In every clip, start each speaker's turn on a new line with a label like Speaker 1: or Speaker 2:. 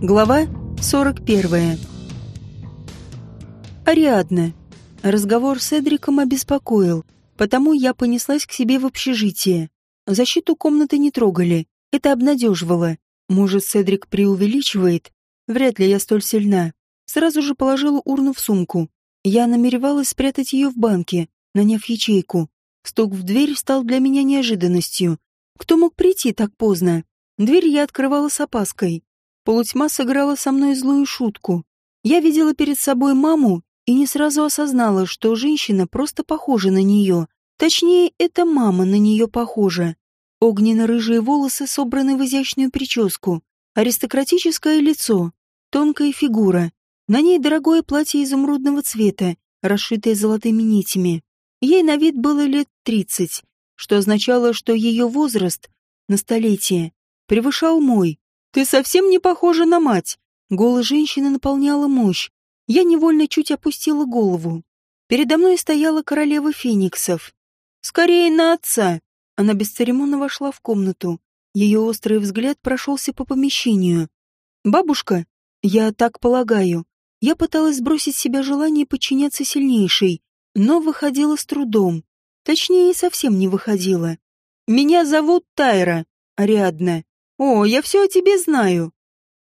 Speaker 1: Глава 41. Ариадна. Разговор с Эдриком обеспокоил, потому я понеслась к себе в общежитие. Защиту комнаты не трогали, это обнадеживало. Может, Седрик преувеличивает? Вряд ли я столь сильна. Сразу же положила урну в сумку. Я намеревалась спрятать ее в банке, наняв ячейку. Стук в дверь стал для меня неожиданностью. Кто мог прийти так поздно? Дверь я открывала с опаской. Полутьма сыграла со мной злую шутку. Я видела перед собой маму и не сразу осознала, что женщина просто похожа на нее. Точнее, это мама на нее похожа. Огненно-рыжие волосы собраны в изящную прическу, аристократическое лицо, тонкая фигура. На ней дорогое платье изумрудного цвета, расшитое золотыми нитями. Ей на вид было лет тридцать, что означало, что ее возраст на столетие превышал мой. «Ты совсем не похожа на мать!» Голос женщины наполняла мощь. Я невольно чуть опустила голову. Передо мной стояла королева фениксов. «Скорее на отца!» Она бесцеремонно вошла в комнату. Ее острый взгляд прошелся по помещению. «Бабушка?» «Я так полагаю». Я пыталась сбросить с себя желание подчиняться сильнейшей, но выходила с трудом. Точнее, совсем не выходила. «Меня зовут Тайра, Ариадна. О, я все о тебе знаю!»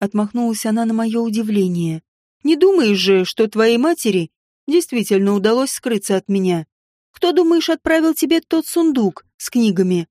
Speaker 1: Отмахнулась она на мое удивление. «Не думаешь же, что твоей матери действительно удалось скрыться от меня? Кто, думаешь, отправил тебе тот сундук с книгами?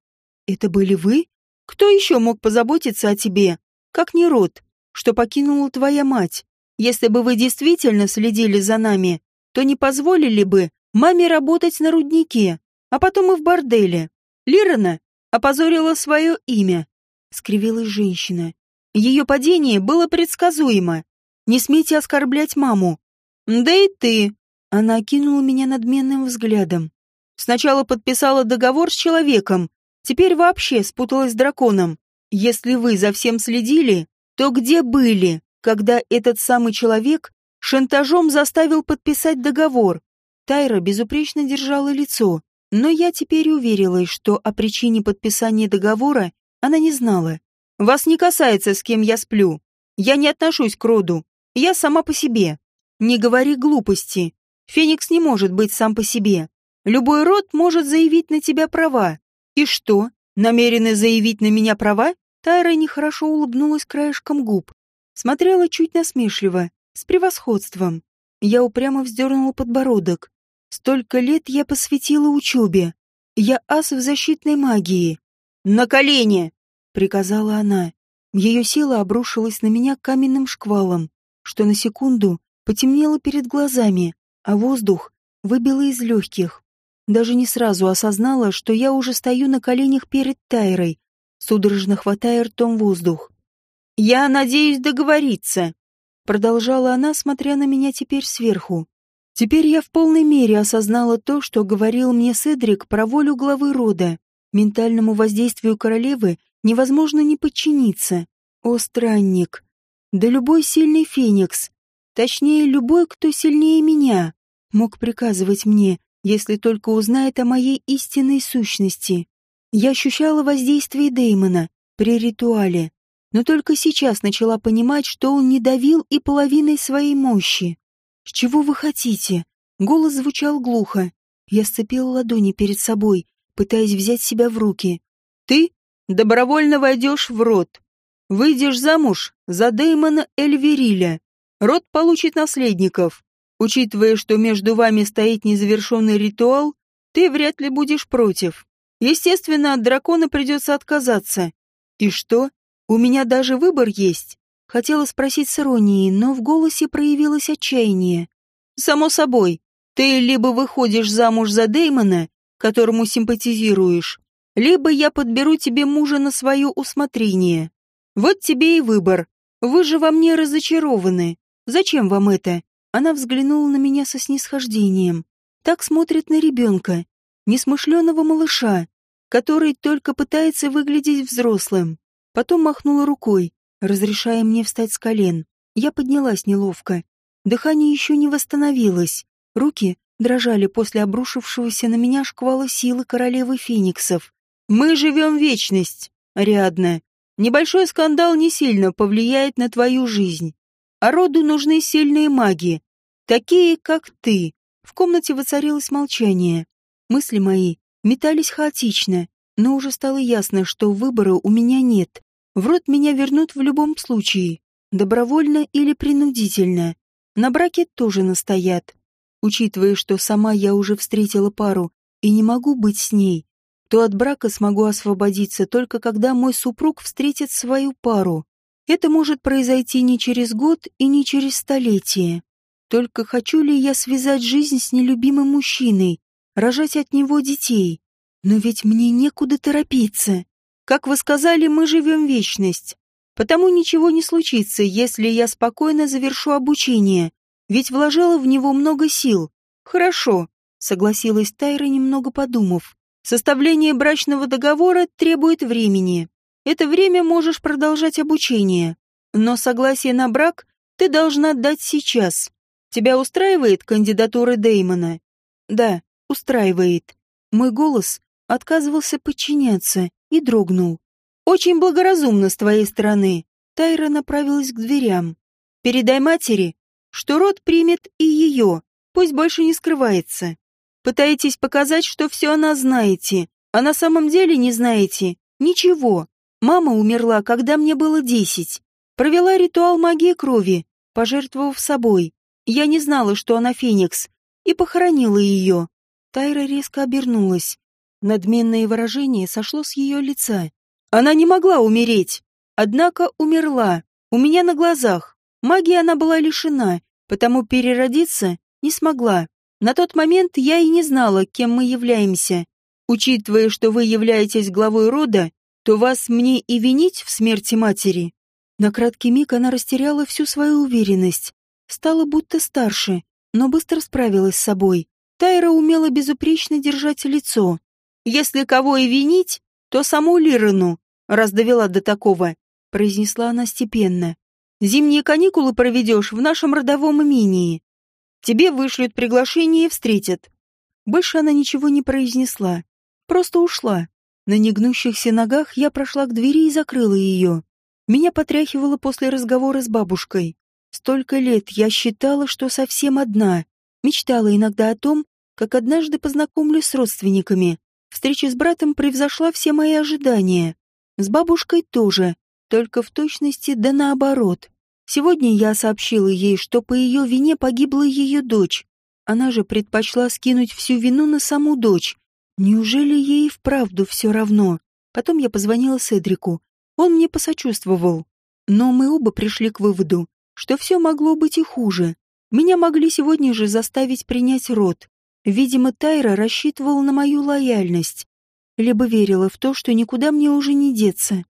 Speaker 1: Это были вы? Кто еще мог позаботиться о тебе, как не род, что покинула твоя мать? Если бы вы действительно следили за нами, то не позволили бы маме работать на руднике, а потом и в борделе. Лирана опозорила свое имя. Скривилась женщина. Ее падение было предсказуемо. Не смейте оскорблять маму. Да и ты. Она окинула меня надменным взглядом. Сначала подписала договор с человеком, теперь вообще спуталась с драконом. Если вы за всем следили, то где были, когда этот самый человек шантажом заставил подписать договор? Тайра безупречно держала лицо, но я теперь уверилась, что о причине подписания договора она не знала. «Вас не касается, с кем я сплю. Я не отношусь к роду. Я сама по себе. Не говори глупости. Феникс не может быть сам по себе. Любой род может заявить на тебя права. И что, намерены заявить на меня права?» Тайра нехорошо улыбнулась краешком губ. Смотрела чуть насмешливо, с превосходством. Я упрямо вздернула подбородок. Столько лет я посвятила учебе. Я ас в защитной магии. «На колени!» — приказала она. Ее сила обрушилась на меня каменным шквалом, что на секунду потемнело перед глазами, а воздух выбило из легких. Даже не сразу осознала, что я уже стою на коленях перед Тайрой, судорожно хватая ртом воздух. «Я надеюсь договориться», — продолжала она, смотря на меня теперь сверху. Теперь я в полной мере осознала то, что говорил мне Седрик про волю главы рода. Ментальному воздействию королевы невозможно не подчиниться. О, странник! Да любой сильный феникс, точнее, любой, кто сильнее меня, мог приказывать мне, если только узнает о моей истинной сущности. Я ощущала воздействие Деймона при ритуале, но только сейчас начала понимать, что он не давил и половиной своей мощи. «С чего вы хотите?» Голос звучал глухо. Я сцепила ладони перед собой, пытаясь взять себя в руки. «Ты добровольно войдешь в род. Выйдешь замуж за Дэймона Эльвериля. Род получит наследников. Учитывая, что между вами стоит незавершенный ритуал, ты вряд ли будешь против. Естественно, от дракона придется отказаться. И что? У меня даже выбор есть. Хотела спросить с иронией, но в голосе проявилось отчаяние. «Само собой, ты либо выходишь замуж за Дэймона, которому симпатизируешь, либо я подберу тебе мужа на свое усмотрение. Вот тебе и выбор. Вы же во мне разочарованы. Зачем вам это?» Она взглянула на меня со снисхождением. Так смотрит на ребенка, несмышленого малыша, который только пытается выглядеть взрослым. Потом махнула рукой, разрешая мне встать с колен. Я поднялась неловко. Дыхание еще не восстановилось. Руки дрожали после обрушившегося на меня шквала силы королевы фениксов. «Мы живем вечность, Ариадна. Небольшой скандал не сильно повлияет на твою жизнь. А роду нужны сильные маги, такие, как ты. В комнате воцарилось молчание. Мысли мои метались хаотично, но уже стало ясно, что выбора у меня нет. В род меня вернут в любом случае, добровольно или принудительно. На браке тоже настоят. Учитывая, что сама я уже встретила пару и не могу быть с ней, то от брака смогу освободиться только когда мой супруг встретит свою пару. Это может произойти не через год и не через столетие. Только хочу ли я связать жизнь с нелюбимым мужчиной, рожать от него детей? Но ведь мне некуда торопиться. Как вы сказали, мы живем вечность. Потому ничего не случится, если я спокойно завершу обучение, ведь вложила в него много сил. Хорошо, согласилась Тайра, немного подумав. Составление брачного договора требует времени. Это время можешь продолжать обучение. Но согласие на брак ты должна дать сейчас. Тебя устраивает кандидатура Деймона? Да, устраивает. Мой голос отказывался подчиняться и дрогнул. Очень благоразумно с твоей стороны. Тайра направилась к дверям. Передай матери, что род примет и ее, пусть больше не скрывается. Пытаетесь показать, что все она знаете, а на самом деле не знаете ничего. Мама умерла, когда мне было десять. Провела ритуал магии крови, пожертвовав собой. Я не знала, что она Феникс, и похоронила ее. Тайра резко обернулась. Надменное выражение сошло с ее лица. Она не могла умереть, однако умерла, у меня на глазах. Магии она была лишена, потому переродиться не смогла. На тот момент я и не знала, кем мы являемся. Учитывая, что вы являетесь главой рода, то вас мне и винить в смерти матери. На краткий миг она растеряла всю свою уверенность. Стала будто старше, но быстро справилась с собой. Тайра умела безупречно держать лицо. «Если кого и винить, то саму Лирану, раз довела до такого», — произнесла она степенно. «Зимние каникулы проведешь в нашем родовом имении. Тебе вышлют приглашение и встретят». Больше она ничего не произнесла, просто ушла. На негнущихся ногах я прошла к двери и закрыла ее. Меня потряхивало после разговора с бабушкой. Столько лет я считала, что совсем одна. Мечтала иногда о том, как однажды познакомлюсь с родственниками. Встреча с братом превзошла все мои ожидания. С бабушкой тоже, только в точности да наоборот. Сегодня я сообщила ей, что по ее вине погибла ее дочь. Она же предпочла скинуть всю вину на саму дочь. Неужели ей вправду все равно? Потом я позвонила Седрику. Он мне посочувствовал. Но мы оба пришли к выводу, что все могло быть и хуже. Меня могли сегодня же заставить принять род. Видимо, Тайра рассчитывала на мою лояльность. Либо верила в то, что никуда мне уже не деться.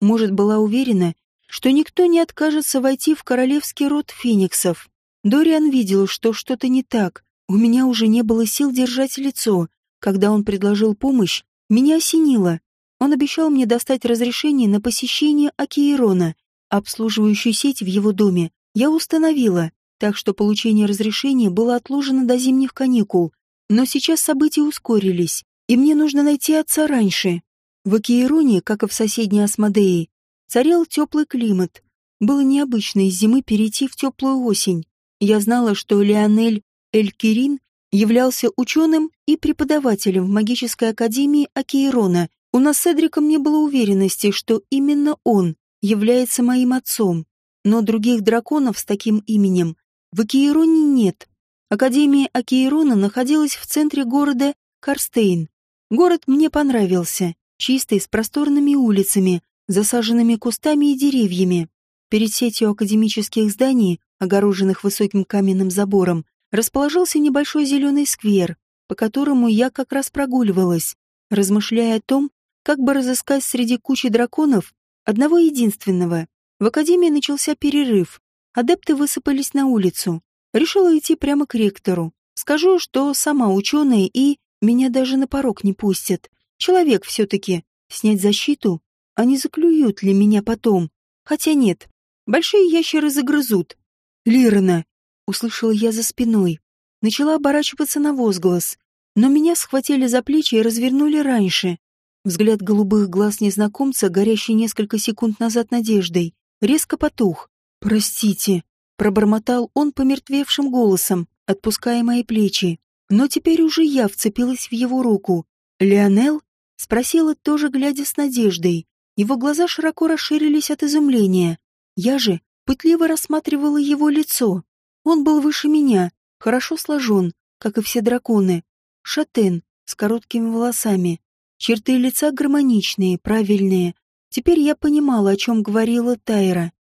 Speaker 1: Может, была уверена, что никто не откажется войти в королевский род фениксов. Дориан видел, что что-то не так. У меня уже не было сил держать лицо. Когда он предложил помощь, меня осенило. Он обещал мне достать разрешение на посещение Акиерона, Обслуживающую сеть в его доме я установила, так что получение разрешения было отложено до зимних каникул. Но сейчас события ускорились, и мне нужно найти отца раньше. В Акиероне, как и в соседней Асмодее, царил теплый климат. Было необычно из зимы перейти в теплую осень. Я знала, что Леонель Эль-Кирин являлся ученым и преподавателем в магической академии Акиерона. У нас с Эдриком не было уверенности, что именно он является моим отцом, но других драконов с таким именем в Акиероне нет. Академия Акиерона находилась в центре города Карстейн. Город мне понравился, чистый, с просторными улицами, засаженными кустами и деревьями. Перед сетью академических зданий, огороженных высоким каменным забором, расположился небольшой зеленый сквер, по которому я как раз прогуливалась, размышляя о том, как бы разыскать среди кучи драконов Одного единственного. В академии начался перерыв. Адепты высыпались на улицу. Решила идти прямо к ректору. Скажу, что сама ученая и меня даже на порог не пустят. Человек все-таки. Снять защиту? Они заклюют ли меня потом? Хотя нет. Большие ящеры загрызут. Лирана! Услышала я за спиной. Начала оборачиваться на возглас. Но меня схватили за плечи и развернули раньше. Взгляд голубых глаз незнакомца, горящий несколько секунд назад надеждой, резко потух. «Простите», — пробормотал он помертвевшим голосом, отпуская мои плечи. Но теперь уже я вцепилась в его руку. «Леонел?» — спросила тоже, глядя с надеждой. Его глаза широко расширились от изумления. Я же пытливо рассматривала его лицо. Он был выше меня, хорошо сложен, как и все драконы. Шатен, с короткими волосами. Черты лица гармоничные, правильные. Теперь я понимала, о чем говорила Тайра.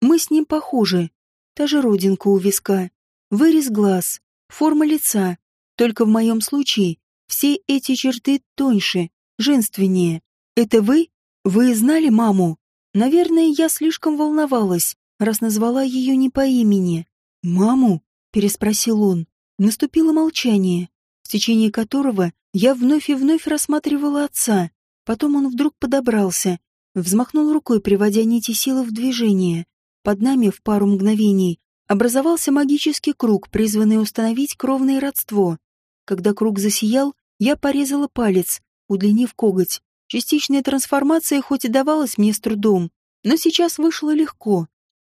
Speaker 1: Мы с ним похожи. Та же родинка у виска, вырез глаз, форма лица. Только в моем случае все эти черты тоньше, женственнее. Это вы? Вы знали маму? Наверное, я слишком волновалась, раз назвала ее не по имени. «Маму?» — переспросил он. Наступило молчание, в течение которого я вновь и вновь рассматривала отца. Потом он вдруг подобрался, взмахнул рукой, приводя нити силы в движение. Под нами в пару мгновений образовался магический круг, призванный установить кровное родство. Когда круг засиял, я порезала палец, удлинив коготь. Частичная трансформация хоть и давалась мне с трудом, но сейчас вышло легко.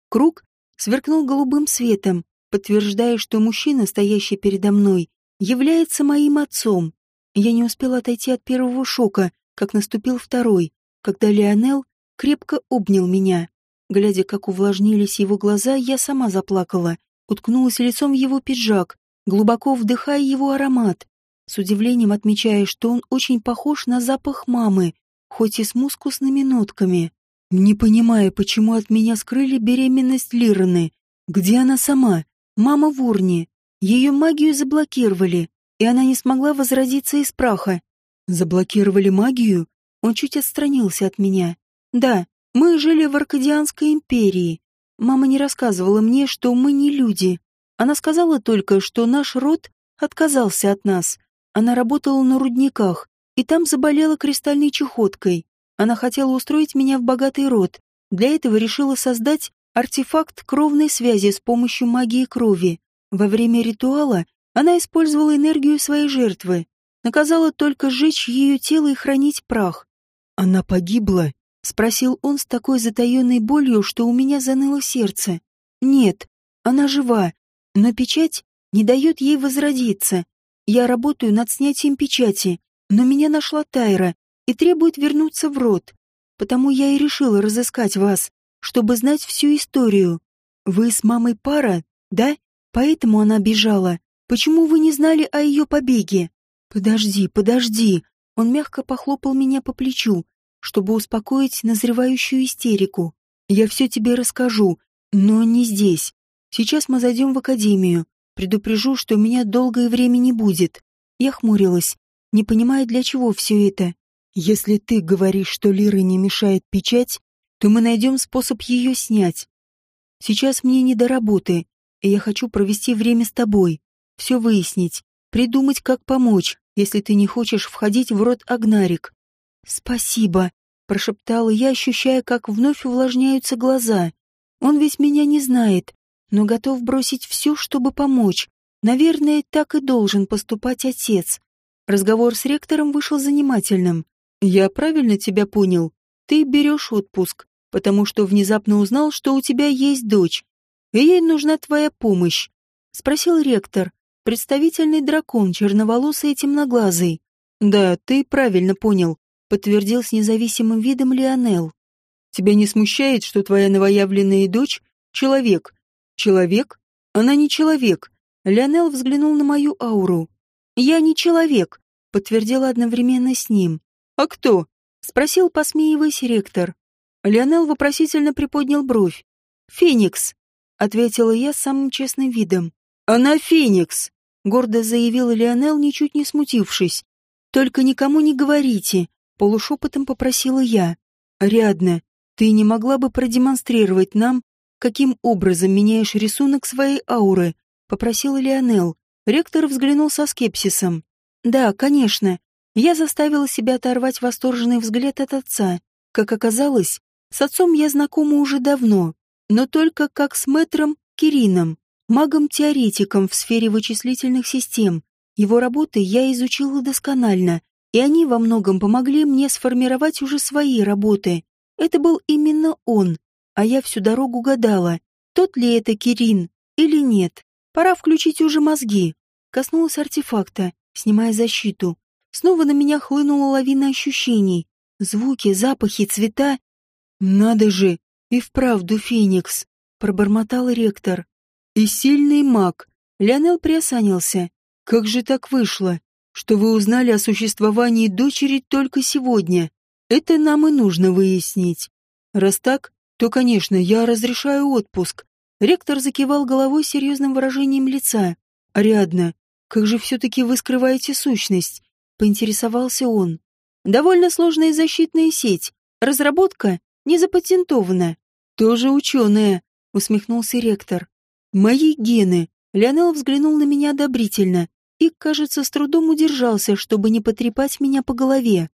Speaker 1: Круг сверкнул голубым светом, подтверждая, что мужчина, стоящий передо мной, является моим отцом. Я не успела отойти от первого шока, как наступил второй, когда Леонел крепко обнял меня. Глядя, как увлажнились его глаза, я сама заплакала, уткнулась лицом в его пиджак, глубоко вдыхая его аромат, с удивлением отмечая, что он очень похож на запах мамы, хоть и с мускусными нотками. Не понимая, почему от меня скрыли беременность Лираны. Где она сама? Мама в урне. Ее магию заблокировали, и она не смогла возродиться из праха. Заблокировали магию? Он чуть отстранился от меня. Да, мы жили в Аркадианской империи. Мама не рассказывала мне, что мы не люди. Она сказала только, что наш род отказался от нас. Она работала на рудниках, и там заболела кристальной чехоткой. Она хотела устроить меня в богатый род. Для этого решила создать артефакт кровной связи с помощью магии крови. Во время ритуала она использовала энергию своей жертвы. Наказала только сжечь ее тело и хранить прах. «Она погибла?» — спросил он с такой затаенной болью, что у меня заныло сердце. «Нет, она жива, но печать не дает ей возродиться. Я работаю над снятием печати, но меня нашла Тайра, и требует вернуться в род. Потому я и решила разыскать вас, чтобы знать всю историю. Вы с мамой пара, да? Поэтому она бежала. Почему вы не знали о ее побеге? Подожди, подожди. Он мягко похлопал меня по плечу, чтобы успокоить назревающую истерику. Я все тебе расскажу, но не здесь. Сейчас мы зайдем в академию. Предупрежу, что меня долгое время не будет. Я хмурилась, не понимая, для чего все это. Если ты говоришь, что Лиры не мешает печать, то мы найдем способ ее снять. Сейчас мне не до работы, и я хочу провести время с тобой, все выяснить, придумать, как помочь, если ты не хочешь входить в рот Агнарик. Спасибо, прошептала я, ощущая, как вновь увлажняются глаза. Он ведь меня не знает, но готов бросить все, чтобы помочь. Наверное, так и должен поступать отец. Разговор с ректором вышел занимательным. «Я правильно тебя понял? Ты берешь отпуск, потому что внезапно узнал, что у тебя есть дочь, и ей нужна твоя помощь», — спросил ректор, представительный дракон, черноволосый и темноглазый. «Да, ты правильно понял», — подтвердил с независимым видом Лионел. «Тебя не смущает, что твоя новоявленная дочь — человек? Человек? Она не человек». Лионел взглянул на мою ауру. «Я не человек», — подтвердила одновременно с ним. «А кто?» — спросил, посмеиваясь ректор. Леонел вопросительно приподнял бровь. «Феникс», — ответила я с самым честным видом. «Она Феникс», — гордо заявил Леонел, ничуть не смутившись. «Только никому не говорите», — полушепотом попросила я. «Рядно, ты не могла бы продемонстрировать нам, каким образом меняешь рисунок своей ауры?» — попросил Леонел. Ректор взглянул со скепсисом. «Да, конечно. Я заставила себя оторвать восторженный взгляд от отца. Как оказалось, с отцом я знакома уже давно, но только как с мэтром Кирином, магом-теоретиком в сфере вычислительных систем. Его работы я изучила досконально, и они во многом помогли мне сформировать уже свои работы. Это был именно он, а я всю дорогу гадала, тот ли это Кирин или нет. Пора включить уже мозги. Коснулась артефакта, снимая защиту. Снова на меня хлынула лавина ощущений. Звуки, запахи, цвета. «Надо же! И вправду Феникс!» — пробормотал ректор. «И сильный маг!» Леонел приосанился. «Как же так вышло, что вы узнали о существовании дочери только сегодня? Это нам и нужно выяснить. Раз так, то, конечно, я разрешаю отпуск». Ректор закивал головой серьезным выражением лица. «Ариадна, как же все-таки вы скрываете сущность?» — поинтересовался он. «Довольно сложная защитная сеть. Разработка не запатентована. Тоже ученая», — усмехнулся ректор. «Мои гены». Леонел взглянул на меня одобрительно и, кажется, с трудом удержался, чтобы не потрепать меня по голове.